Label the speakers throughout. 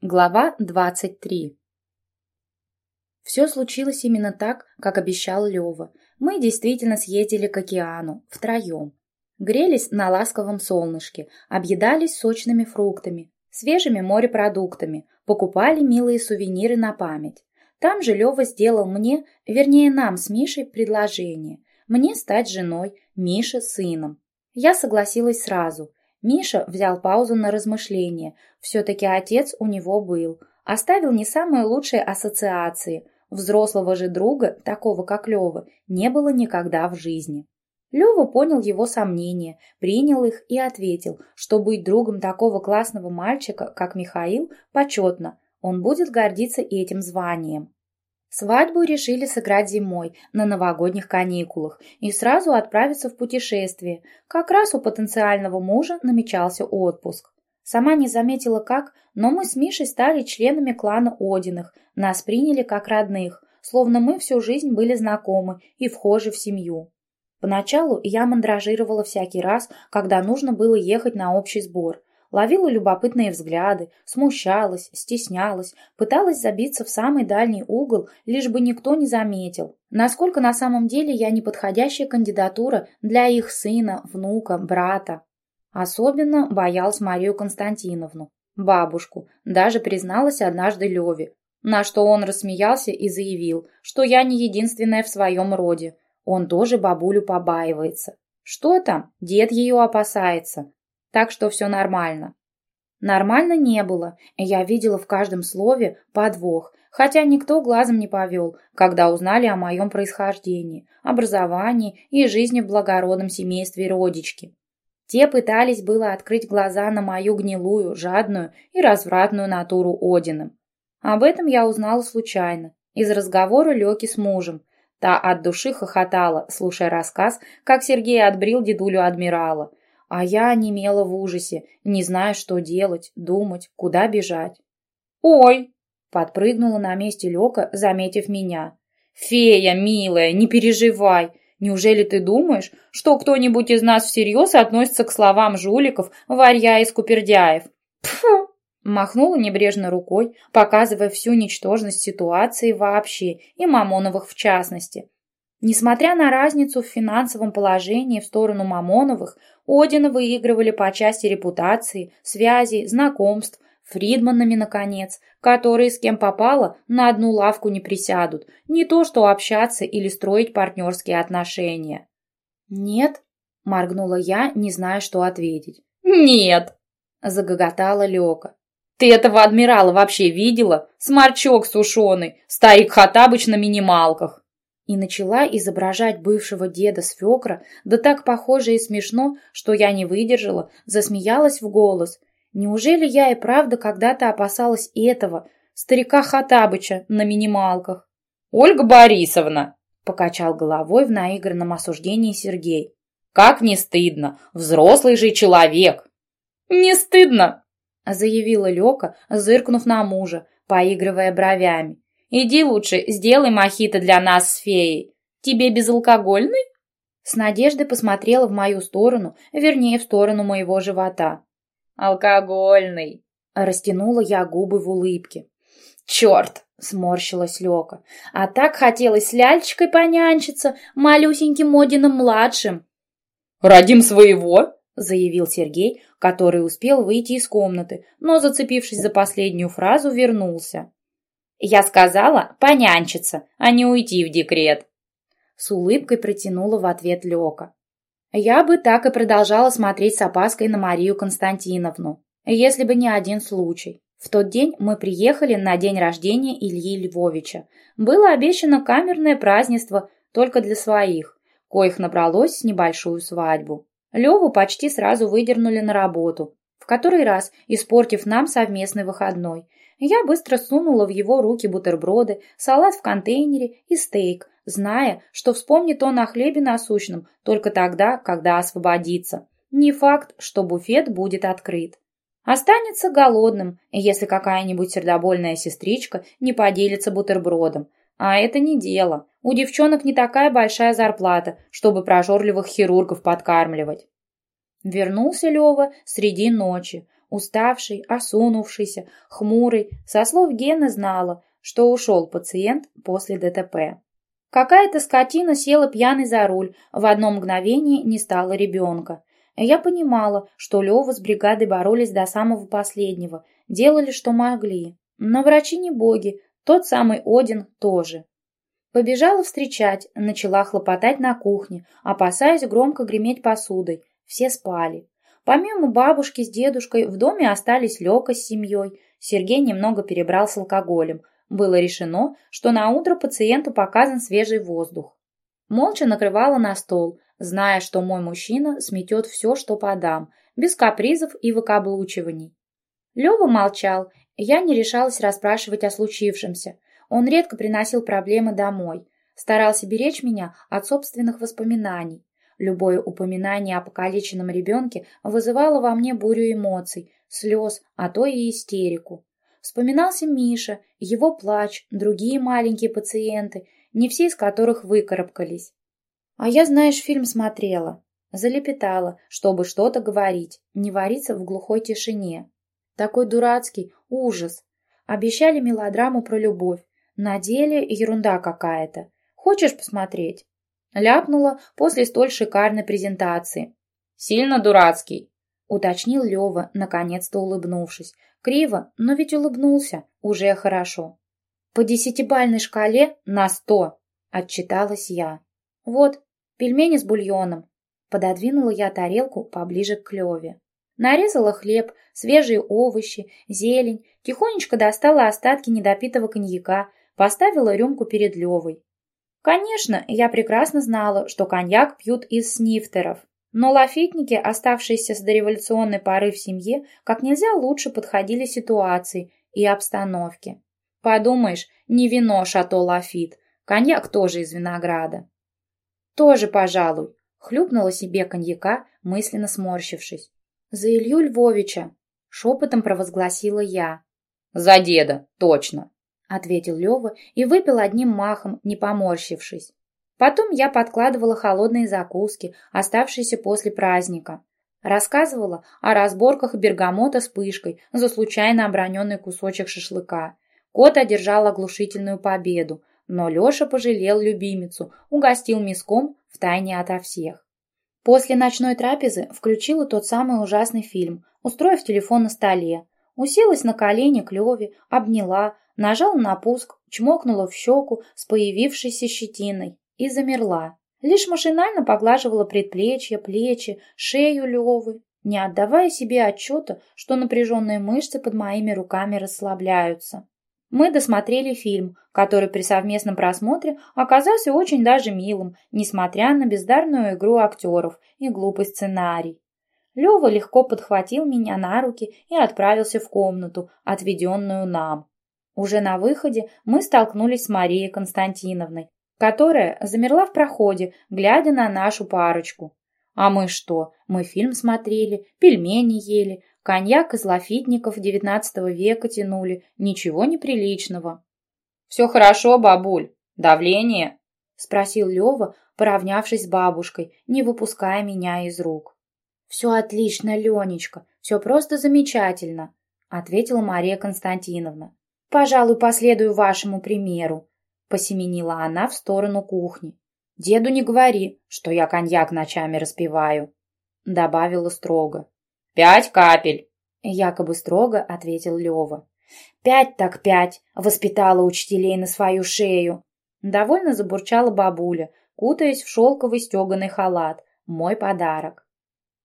Speaker 1: Глава 23 Все случилось именно так, как обещал Лева. Мы действительно съездили к океану, втроем. Грелись на ласковом солнышке, объедались сочными фруктами, свежими морепродуктами, покупали милые сувениры на память. Там же Лева сделал мне, вернее нам с Мишей, предложение. Мне стать женой, Мише сыном. Я согласилась сразу – Миша взял паузу на размышление. Все-таки отец у него был. Оставил не самые лучшие ассоциации. Взрослого же друга, такого как Лева, не было никогда в жизни. Лева понял его сомнения, принял их и ответил, что быть другом такого классного мальчика, как Михаил, почетно. Он будет гордиться этим званием. Свадьбу решили сыграть зимой, на новогодних каникулах, и сразу отправиться в путешествие. Как раз у потенциального мужа намечался отпуск. Сама не заметила как, но мы с Мишей стали членами клана Одиных, нас приняли как родных, словно мы всю жизнь были знакомы и вхожи в семью. Поначалу я мандражировала всякий раз, когда нужно было ехать на общий сбор – ловила любопытные взгляды, смущалась, стеснялась, пыталась забиться в самый дальний угол, лишь бы никто не заметил, насколько на самом деле я неподходящая кандидатура для их сына, внука, брата. Особенно боялась Марию Константиновну, бабушку, даже призналась однажды Леве, на что он рассмеялся и заявил, что я не единственная в своем роде. Он тоже бабулю побаивается. Что там, дед ее опасается так что все нормально. Нормально не было, я видела в каждом слове подвох, хотя никто глазом не повел, когда узнали о моем происхождении, образовании и жизни в благородном семействе родички. Те пытались было открыть глаза на мою гнилую, жадную и развратную натуру Одиным. Об этом я узнала случайно, из разговора Леки с мужем. Та от души хохотала, слушая рассказ, как Сергей отбрил дедулю адмирала, а я онемела в ужасе, не зная, что делать, думать, куда бежать. «Ой!» — подпрыгнула на месте Лёка, заметив меня. «Фея, милая, не переживай! Неужели ты думаешь, что кто-нибудь из нас всерьез относится к словам жуликов, варья и скупердяев?» «Пфу!» — махнула небрежно рукой, показывая всю ничтожность ситуации вообще и Мамоновых в частности. Несмотря на разницу в финансовом положении в сторону Мамоновых, Одина выигрывали по части репутации, связей, знакомств, Фридманами, наконец, которые с кем попало на одну лавку не присядут, не то что общаться или строить партнерские отношения. «Нет», — моргнула я, не зная, что ответить. «Нет», — загоготала Лёка. «Ты этого адмирала вообще видела? Сморчок сушеный, старик Хатабыч на минималках» и начала изображать бывшего деда свекра, да так похоже и смешно, что я не выдержала, засмеялась в голос. Неужели я и правда когда-то опасалась этого, старика Хатабыча на минималках? «Ольга Борисовна!» — покачал головой в наигранном осуждении Сергей. «Как не стыдно! Взрослый же человек!» «Не стыдно!» — заявила Лёка, зыркнув на мужа, поигрывая бровями. Иди лучше, сделай мохито для нас с феей. Тебе безалкогольный?» С надеждой посмотрела в мою сторону, вернее, в сторону моего живота. «Алкогольный!» Растянула я губы в улыбке. «Черт!» — сморщилась Лёка. «А так хотелось с ляльчикой понянчиться, малюсеньким Модиным-младшим!» «Родим своего!» — заявил Сергей, который успел выйти из комнаты, но, зацепившись за последнюю фразу, вернулся. Я сказала понянчиться, а не уйти в декрет. С улыбкой протянула в ответ Лёка. Я бы так и продолжала смотреть с опаской на Марию Константиновну, если бы не один случай. В тот день мы приехали на день рождения Ильи Львовича. Было обещано камерное празднество только для своих, коих набралось небольшую свадьбу. Леву почти сразу выдернули на работу, который раз испортив нам совместный выходной – я быстро сунула в его руки бутерброды, салат в контейнере и стейк, зная, что вспомнит он о хлебе насущном только тогда, когда освободится. Не факт, что буфет будет открыт. Останется голодным, если какая-нибудь сердобольная сестричка не поделится бутербродом. А это не дело. У девчонок не такая большая зарплата, чтобы прожорливых хирургов подкармливать. Вернулся Лева среди ночи. уставший, осунувшийся, хмурый. Со слов Гены знала, что ушел пациент после ДТП. Какая-то скотина села пьяный за руль, в одно мгновение не стало ребенка. Я понимала, что Лева с бригадой боролись до самого последнего, делали, что могли. Но врачи не боги, тот самый Один тоже. Побежала встречать, начала хлопотать на кухне, опасаясь громко греметь посудой. Все спали. Помимо бабушки с дедушкой, в доме остались Лёка с семьей. Сергей немного перебрал с алкоголем. Было решено, что на утро пациенту показан свежий воздух. Молча накрывала на стол, зная, что мой мужчина сметет все, что подам, без капризов и выкаблучиваний. Лёва молчал, я не решалась расспрашивать о случившемся. Он редко приносил проблемы домой, старался беречь меня от собственных воспоминаний. Любое упоминание о покалеченном ребенке вызывало во мне бурю эмоций, слез, а то и истерику. Вспоминался Миша, его плач, другие маленькие пациенты, не все из которых выкарабкались. А я, знаешь, фильм смотрела. Залепетала, чтобы что-то говорить, не вариться в глухой тишине. Такой дурацкий ужас. Обещали мелодраму про любовь, на деле ерунда какая-то. Хочешь посмотреть? Ляпнула после столь шикарной презентации. Сильно дурацкий, уточнил Лева, наконец-то улыбнувшись. Криво, но ведь улыбнулся. Уже хорошо. По десятибальной шкале на сто, отчиталась я. Вот, пельмени с бульоном. Пододвинула я тарелку поближе к Леве. Нарезала хлеб, свежие овощи, зелень, тихонечко достала остатки недопитого коньяка, Поставила рюмку перед Левой. Конечно, я прекрасно знала, что коньяк пьют из снифтеров, но лафитники, оставшиеся с дореволюционной поры в семье, как нельзя лучше подходили ситуации и обстановке. Подумаешь, не вино шато лафит, коньяк тоже из винограда. Тоже, пожалуй, хлюпнула себе коньяка, мысленно сморщившись. За Илью Львовича, шепотом провозгласила я. За деда, точно, — ответил Лева и выпил одним махом, не поморщившись. Потом я подкладывала холодные закуски, оставшиеся после праздника. Рассказывала о разборках бергамота с пышкой за случайно оброненный кусочек шашлыка. Кот одержал оглушительную победу, но Леша пожалел любимицу, угостил миском втайне ото всех. После ночной трапезы включила тот самый ужасный фильм, устроив телефон на столе. Уселась на колени к Леве, обняла, Нажала на пуск, чмокнула в щеку с появившейся щетиной и замерла. Лишь машинально поглаживала предплечья, плечи, шею Левы, не отдавая себе отчета, что напряженные мышцы под моими руками расслабляются. Мы досмотрели фильм, который при совместном просмотре оказался очень даже милым, несмотря на бездарную игру актеров и глупый сценарий. Лева легко подхватил меня на руки и отправился в комнату, отведенную нам. Уже на выходе мы столкнулись с Марией Константиновной, которая замерла в проходе, глядя на нашу парочку. А мы что? Мы фильм смотрели, пельмени ели, коньяк из лафитников XIX века тянули, ничего неприличного. «Все хорошо, бабуль. Давление?» — спросил Лева, поравнявшись с бабушкой, не выпуская меня из рук. «Все отлично, Ленечка, все просто замечательно», — ответила Мария Константиновна. «Пожалуй, последую вашему примеру», — посеменила она в сторону кухни. «Деду не говори, что я коньяк ночами распиваю», — добавила строго. «Пять капель», — якобы строго ответил Лева. «Пять так пять», — воспитала учителей на свою шею. Довольно забурчала бабуля, кутаясь в шелковый стеганый халат. Мой подарок.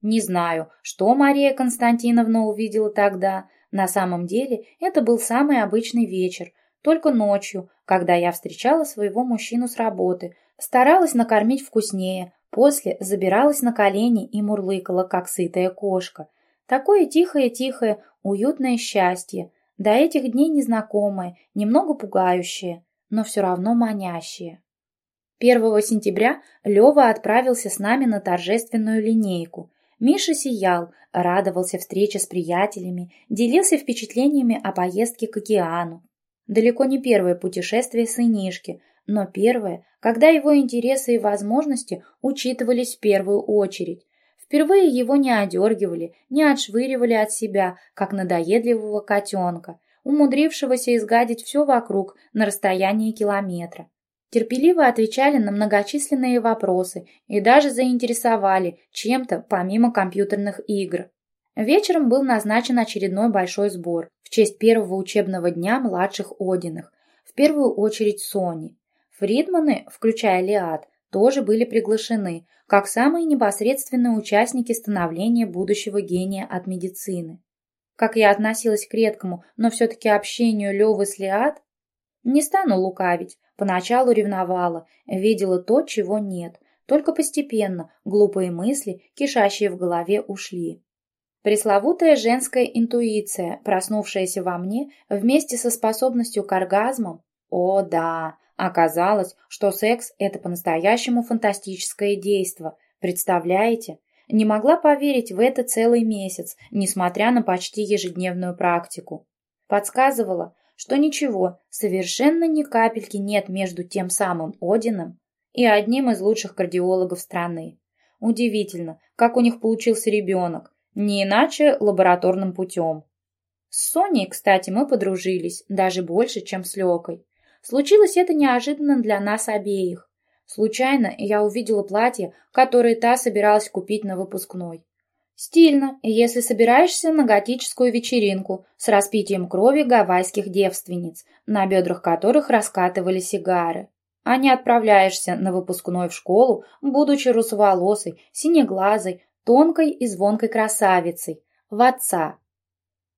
Speaker 1: Не знаю, что Мария Константиновна увидела тогда, на самом деле это был самый обычный вечер, только ночью, когда я встречала своего мужчину с работы, старалась накормить вкуснее, после забиралась на колени и мурлыкала, как сытая кошка. Такое тихое-тихое, уютное счастье, до этих дней незнакомое, немного пугающее, но все равно манящее. 1 сентября Лева отправился с нами на торжественную линейку – Миша сиял, радовался встрече с приятелями, делился впечатлениями о поездке к океану. Далеко не первое путешествие сынишки, но первое, когда его интересы и возможности учитывались в первую очередь. Впервые его не одергивали, не отшвыривали от себя, как надоедливого котенка, умудрившегося изгадить все вокруг на расстоянии километра. Терпеливо отвечали на многочисленные вопросы и даже заинтересовали чем-то помимо компьютерных игр. Вечером был назначен очередной большой сбор в честь первого учебного дня младших Одиных, в первую очередь Сони. Фридманы, включая Лиад, тоже были приглашены, как самые непосредственные участники становления будущего гения от медицины. Как я относилась к редкому, но все-таки общению Левы с Лиад? Не стану лукавить, поначалу ревновала, видела то, чего нет, только постепенно глупые мысли, кишащие в голове, ушли. Пресловутая женская интуиция, проснувшаяся во мне вместе со способностью к оргазмам, о да, оказалось, что секс – это по-настоящему фантастическое действо, представляете? Не могла поверить в это целый месяц, несмотря на почти ежедневную практику. Подсказывала, что ничего, совершенно ни капельки нет между тем самым Одином и одним из лучших кардиологов страны. Удивительно, как у них получился ребенок, не иначе лабораторным путем. С Соней, кстати, мы подружились, даже больше, чем с Лёкой. Случилось это неожиданно для нас обеих. Случайно я увидела платье, которое та собиралась купить на выпускной. Стильно, если собираешься на готическую вечеринку с распитием крови гавайских девственниц, на бедрах которых раскатывали сигары. А не отправляешься на выпускной в школу, будучи русоволосой, синеглазой, тонкой и звонкой красавицей, в отца.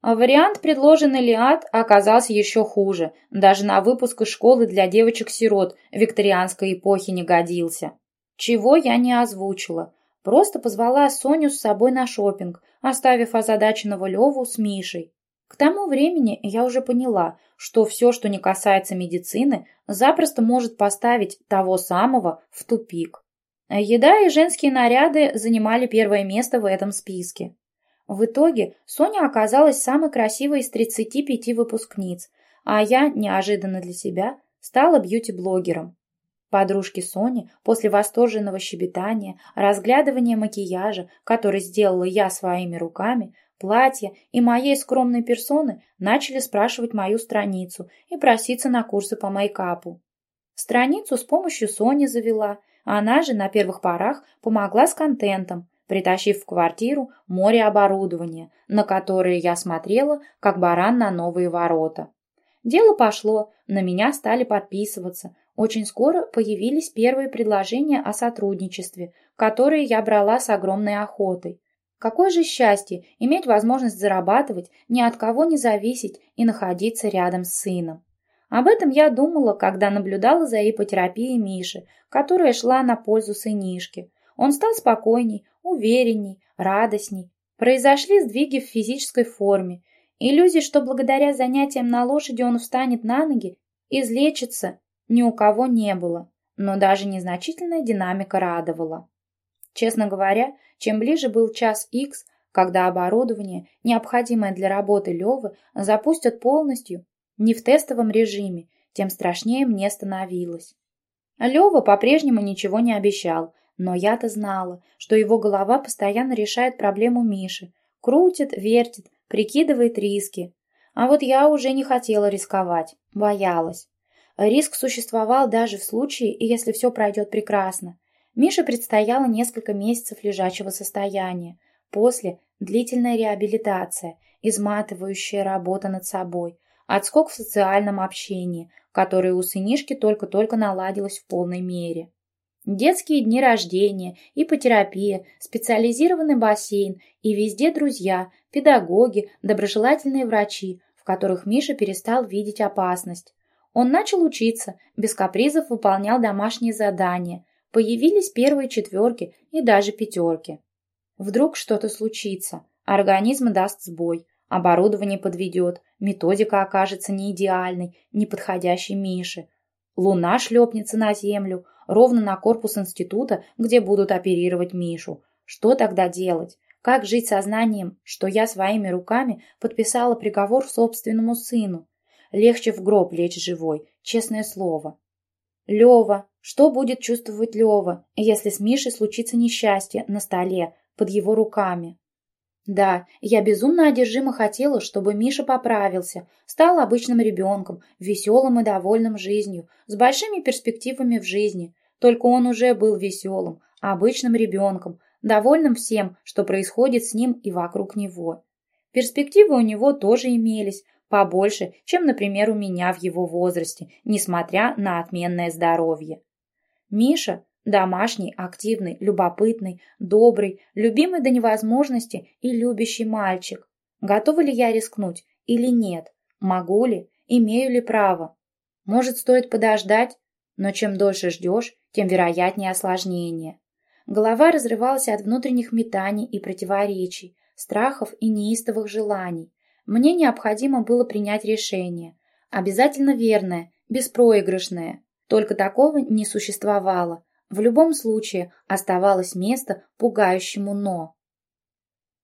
Speaker 1: А вариант, предложенный Лиад, оказался еще хуже. Даже на выпуск из школы для девочек-сирот викторианской эпохи не годился. Чего я не озвучила. Просто позвала Соню с собой на шопинг, оставив озадаченного Леву с Мишей. К тому времени я уже поняла, что все, что не касается медицины, запросто может поставить того самого в тупик. Еда и женские наряды занимали первое место в этом списке. В итоге Соня оказалась самой красивой из 35 выпускниц, а я, неожиданно для себя, стала бьюти-блогером. Подружки Сони после восторженного щебетания, разглядывания макияжа, который сделала я своими руками, платья и моей скромной персоны начали спрашивать мою страницу и проситься на курсы по мейкапу. Страницу с помощью Сони завела, она же на первых порах помогла с контентом, притащив в квартиру море оборудования, на которое я смотрела, как баран на новые ворота. Дело пошло, на меня стали подписываться. Очень скоро появились первые предложения о сотрудничестве, которые я брала с огромной охотой. Какое же счастье иметь возможность зарабатывать, ни от кого не зависеть и находиться рядом с сыном. Об этом я думала, когда наблюдала за ипотерапией Миши, которая шла на пользу сынишке. Он стал спокойней, уверенней, радостней. Произошли сдвиги в физической форме. Иллюзий, что благодаря занятиям на лошади он встанет на ноги, излечится, ни у кого не было. Но даже незначительная динамика радовала. Честно говоря, чем ближе был час X, когда оборудование, необходимое для работы Левы, запустят полностью, не в тестовом режиме, тем страшнее мне становилось. Лева по-прежнему ничего не обещал, но я-то знала, что его голова постоянно решает проблему Миши, крутит, вертит, прикидывает риски. А вот я уже не хотела рисковать, боялась. Риск существовал даже в случае, если все пройдет прекрасно. Мише предстояло несколько месяцев лежачего состояния. После – длительная реабилитация, изматывающая работа над собой, отскок в социальном общении, которое у сынишки только-только наладилось в полной мере. Детские дни рождения, ипотерапия, специализированный бассейн и везде друзья, педагоги, доброжелательные врачи, в которых Миша перестал видеть опасность. Он начал учиться, без капризов выполнял домашние задания, появились первые четверки и даже пятерки. Вдруг что-то случится, организм даст сбой, Оборудование подведет, методика окажется не идеальной, не подходящей Мише. Луна шлепнется на землю, ровно на корпус института, где будут оперировать Мишу. Что тогда делать? Как жить сознанием, что я своими руками подписала приговор собственному сыну? Легче в гроб лечь живой, честное слово. Лева. Что будет чувствовать Лева, если с Мишей случится несчастье на столе, под его руками. Да, я безумно одержимо хотела, чтобы Миша поправился, стал обычным ребенком, веселым и довольным жизнью, с большими перспективами в жизни. Только он уже был веселым, обычным ребенком, довольным всем, что происходит с ним и вокруг него. Перспективы у него тоже имелись, побольше, чем, например, у меня в его возрасте, несмотря на отменное здоровье. Миша Домашний, активный, любопытный, добрый, любимый до невозможности и любящий мальчик. Готова ли я рискнуть или нет? Могу ли? Имею ли право? Может, стоит подождать? Но чем дольше ждешь, тем вероятнее осложнение. Голова разрывалась от внутренних метаний и противоречий, страхов и неистовых желаний. Мне необходимо было принять решение. Обязательно верное, беспроигрышное. Только такого не существовало, в любом случае оставалось место пугающему «но».